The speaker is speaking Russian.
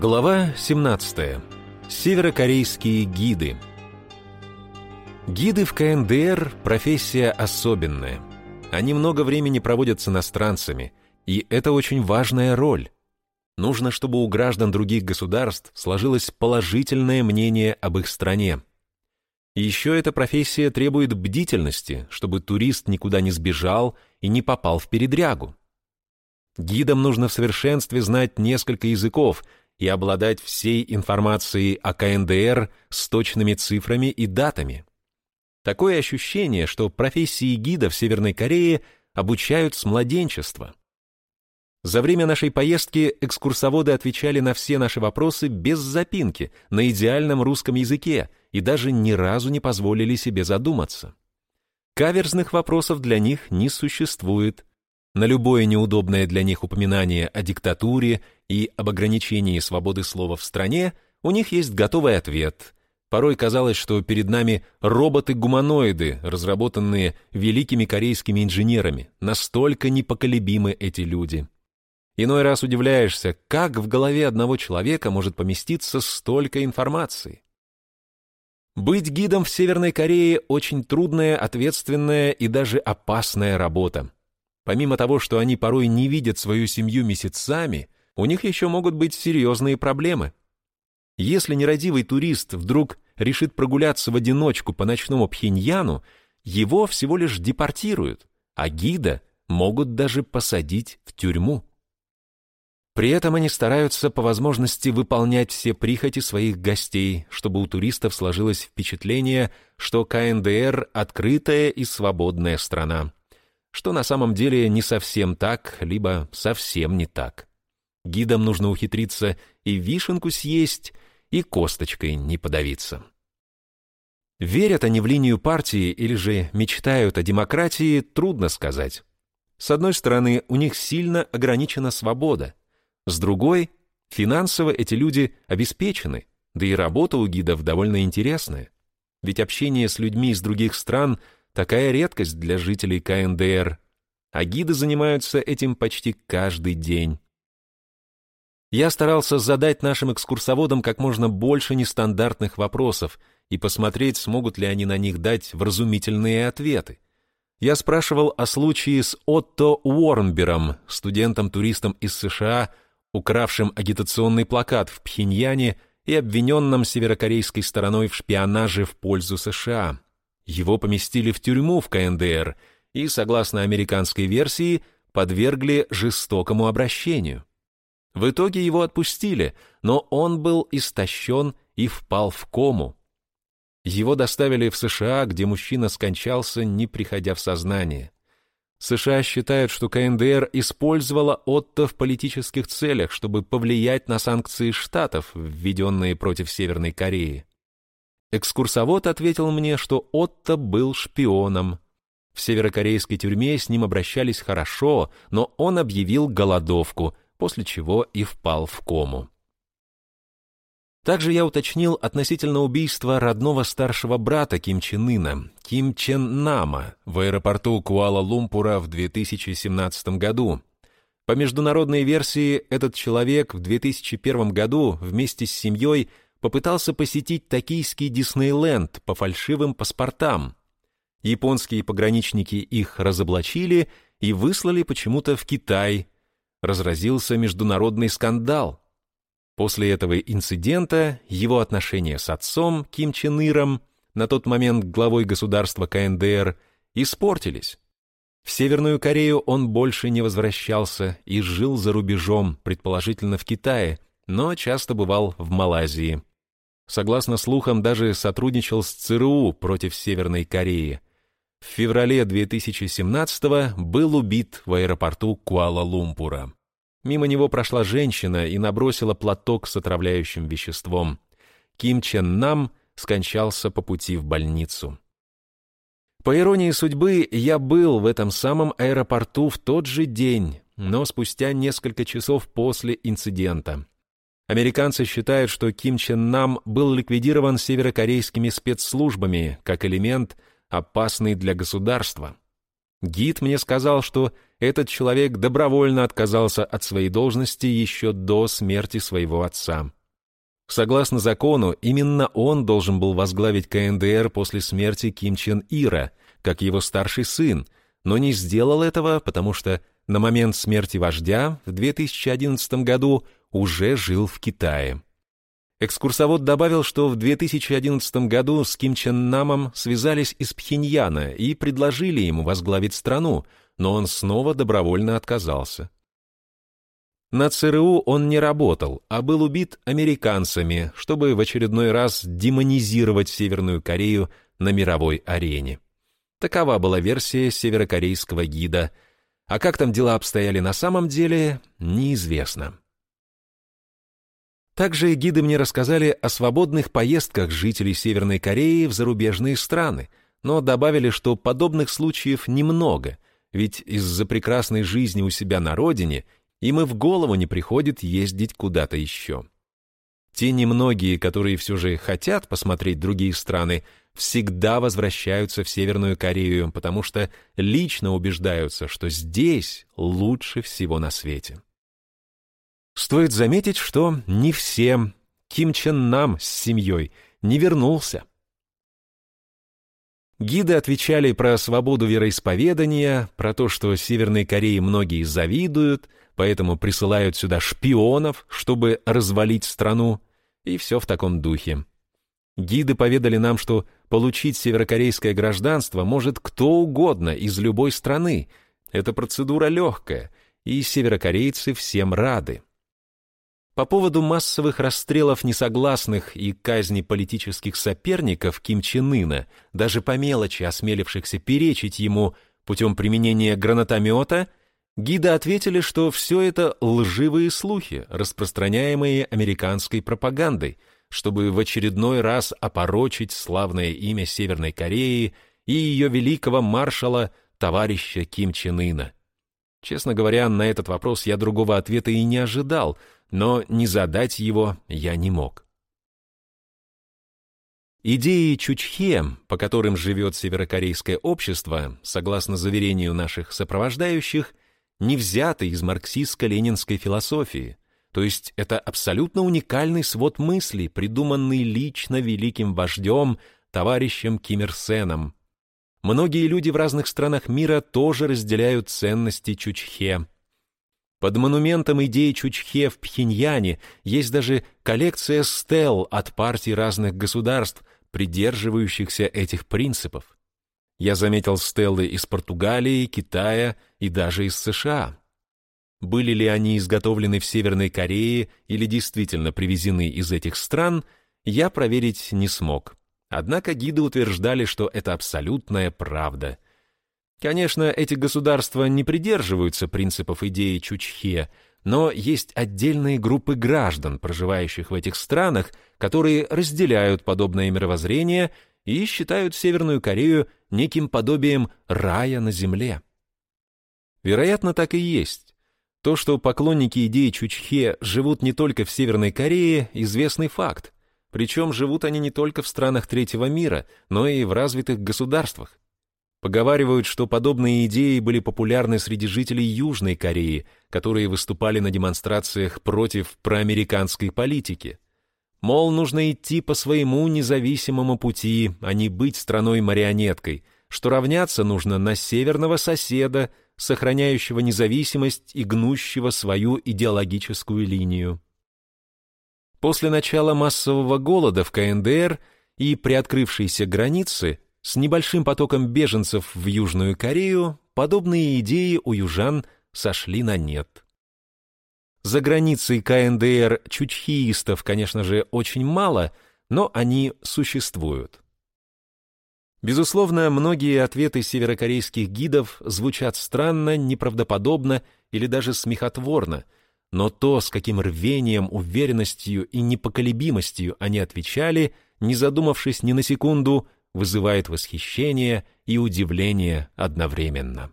Глава 17. Северокорейские гиды. Гиды в КНДР – профессия особенная. Они много времени проводят с иностранцами, и это очень важная роль. Нужно, чтобы у граждан других государств сложилось положительное мнение об их стране. Еще эта профессия требует бдительности, чтобы турист никуда не сбежал и не попал в передрягу. Гидам нужно в совершенстве знать несколько языков – и обладать всей информацией о КНДР с точными цифрами и датами. Такое ощущение, что профессии гида в Северной Корее обучают с младенчества. За время нашей поездки экскурсоводы отвечали на все наши вопросы без запинки, на идеальном русском языке, и даже ни разу не позволили себе задуматься. Каверзных вопросов для них не существует, на любое неудобное для них упоминание о диктатуре и об ограничении свободы слова в стране у них есть готовый ответ. Порой казалось, что перед нами роботы-гуманоиды, разработанные великими корейскими инженерами. Настолько непоколебимы эти люди. Иной раз удивляешься, как в голове одного человека может поместиться столько информации. Быть гидом в Северной Корее очень трудная, ответственная и даже опасная работа. Помимо того, что они порой не видят свою семью месяцами, у них еще могут быть серьезные проблемы. Если нерадивый турист вдруг решит прогуляться в одиночку по ночному Пхеньяну, его всего лишь депортируют, а гида могут даже посадить в тюрьму. При этом они стараются по возможности выполнять все прихоти своих гостей, чтобы у туристов сложилось впечатление, что КНДР – открытая и свободная страна что на самом деле не совсем так, либо совсем не так. Гидам нужно ухитриться и вишенку съесть, и косточкой не подавиться. Верят они в линию партии или же мечтают о демократии, трудно сказать. С одной стороны, у них сильно ограничена свобода. С другой, финансово эти люди обеспечены, да и работа у гидов довольно интересная. Ведь общение с людьми из других стран – Такая редкость для жителей КНДР. А гиды занимаются этим почти каждый день. Я старался задать нашим экскурсоводам как можно больше нестандартных вопросов и посмотреть, смогут ли они на них дать вразумительные ответы. Я спрашивал о случае с Отто Уорнбером, студентом-туристом из США, укравшим агитационный плакат в Пхеньяне и обвиненным северокорейской стороной в шпионаже в пользу США. Его поместили в тюрьму в КНДР и, согласно американской версии, подвергли жестокому обращению. В итоге его отпустили, но он был истощен и впал в кому. Его доставили в США, где мужчина скончался, не приходя в сознание. США считают, что КНДР использовала Отто в политических целях, чтобы повлиять на санкции Штатов, введенные против Северной Кореи. Экскурсовод ответил мне, что Отто был шпионом. В северокорейской тюрьме с ним обращались хорошо, но он объявил голодовку, после чего и впал в кому. Также я уточнил относительно убийства родного старшего брата Ким Чен Ына, Ким Чен Нама, в аэропорту Куала-Лумпура в 2017 году. По международной версии, этот человек в 2001 году вместе с семьей – попытался посетить токийский Диснейленд по фальшивым паспортам. Японские пограничники их разоблачили и выслали почему-то в Китай. Разразился международный скандал. После этого инцидента его отношения с отцом Ким Чен Иром, на тот момент главой государства КНДР, испортились. В Северную Корею он больше не возвращался и жил за рубежом, предположительно в Китае, но часто бывал в Малайзии. Согласно слухам, даже сотрудничал с ЦРУ против Северной Кореи. В феврале 2017 был убит в аэропорту Куала-Лумпура. Мимо него прошла женщина и набросила платок с отравляющим веществом. Ким Чен Нам скончался по пути в больницу. По иронии судьбы, я был в этом самом аэропорту в тот же день, но спустя несколько часов после инцидента. Американцы считают, что Ким Чен Нам был ликвидирован северокорейскими спецслужбами как элемент, опасный для государства. Гид мне сказал, что этот человек добровольно отказался от своей должности еще до смерти своего отца. Согласно закону, именно он должен был возглавить КНДР после смерти Ким Чен Ира, как его старший сын, но не сделал этого, потому что на момент смерти вождя в 2011 году уже жил в Китае. Экскурсовод добавил, что в 2011 году с Ким Чен Намом связались из Пхеньяна и предложили ему возглавить страну, но он снова добровольно отказался. На ЦРУ он не работал, а был убит американцами, чтобы в очередной раз демонизировать Северную Корею на мировой арене. Такова была версия северокорейского гида, а как там дела обстояли на самом деле, неизвестно. Также гиды мне рассказали о свободных поездках жителей Северной Кореи в зарубежные страны, но добавили, что подобных случаев немного, ведь из-за прекрасной жизни у себя на родине им и в голову не приходит ездить куда-то еще. Те немногие, которые все же хотят посмотреть другие страны, всегда возвращаются в Северную Корею, потому что лично убеждаются, что здесь лучше всего на свете. Стоит заметить, что не всем Ким Чен Нам с семьей не вернулся. Гиды отвечали про свободу вероисповедания, про то, что Северной Корее многие завидуют, поэтому присылают сюда шпионов, чтобы развалить страну, и все в таком духе. Гиды поведали нам, что получить северокорейское гражданство может кто угодно из любой страны. Эта процедура легкая, и северокорейцы всем рады. По поводу массовых расстрелов несогласных и казни политических соперников Ким Чен Ына, даже по мелочи осмелившихся перечить ему путем применения гранатомета, гиды ответили, что все это лживые слухи, распространяемые американской пропагандой, чтобы в очередной раз опорочить славное имя Северной Кореи и ее великого маршала, товарища Ким Чен Ына. Честно говоря, на этот вопрос я другого ответа и не ожидал — но не задать его я не мог. Идеи Чучхе, по которым живет северокорейское общество, согласно заверению наших сопровождающих, не взяты из марксистско-ленинской философии, то есть это абсолютно уникальный свод мыслей, придуманный лично великим вождем, товарищем Ким Ир Сеном. Многие люди в разных странах мира тоже разделяют ценности Чучхе, под монументом идей Чучхе в Пхеньяне есть даже коллекция стел от партий разных государств, придерживающихся этих принципов. Я заметил стелы из Португалии, Китая и даже из США. Были ли они изготовлены в Северной Корее или действительно привезены из этих стран, я проверить не смог. Однако гиды утверждали, что это абсолютная правда — Конечно, эти государства не придерживаются принципов идеи Чучхе, но есть отдельные группы граждан, проживающих в этих странах, которые разделяют подобное мировоззрение и считают Северную Корею неким подобием рая на земле. Вероятно, так и есть. То, что поклонники идеи Чучхе живут не только в Северной Корее, известный факт. Причем живут они не только в странах третьего мира, но и в развитых государствах. Поговаривают, что подобные идеи были популярны среди жителей Южной Кореи, которые выступали на демонстрациях против проамериканской политики. Мол, нужно идти по своему независимому пути, а не быть страной-марионеткой, что равняться нужно на северного соседа, сохраняющего независимость и гнущего свою идеологическую линию. После начала массового голода в КНДР и приоткрывшейся границы с небольшим потоком беженцев в Южную Корею подобные идеи у южан сошли на нет. За границей КНДР чучхиистов, конечно же, очень мало, но они существуют. Безусловно, многие ответы северокорейских гидов звучат странно, неправдоподобно или даже смехотворно, но то, с каким рвением, уверенностью и непоколебимостью они отвечали, не задумавшись ни на секунду, вызывает восхищение и удивление одновременно.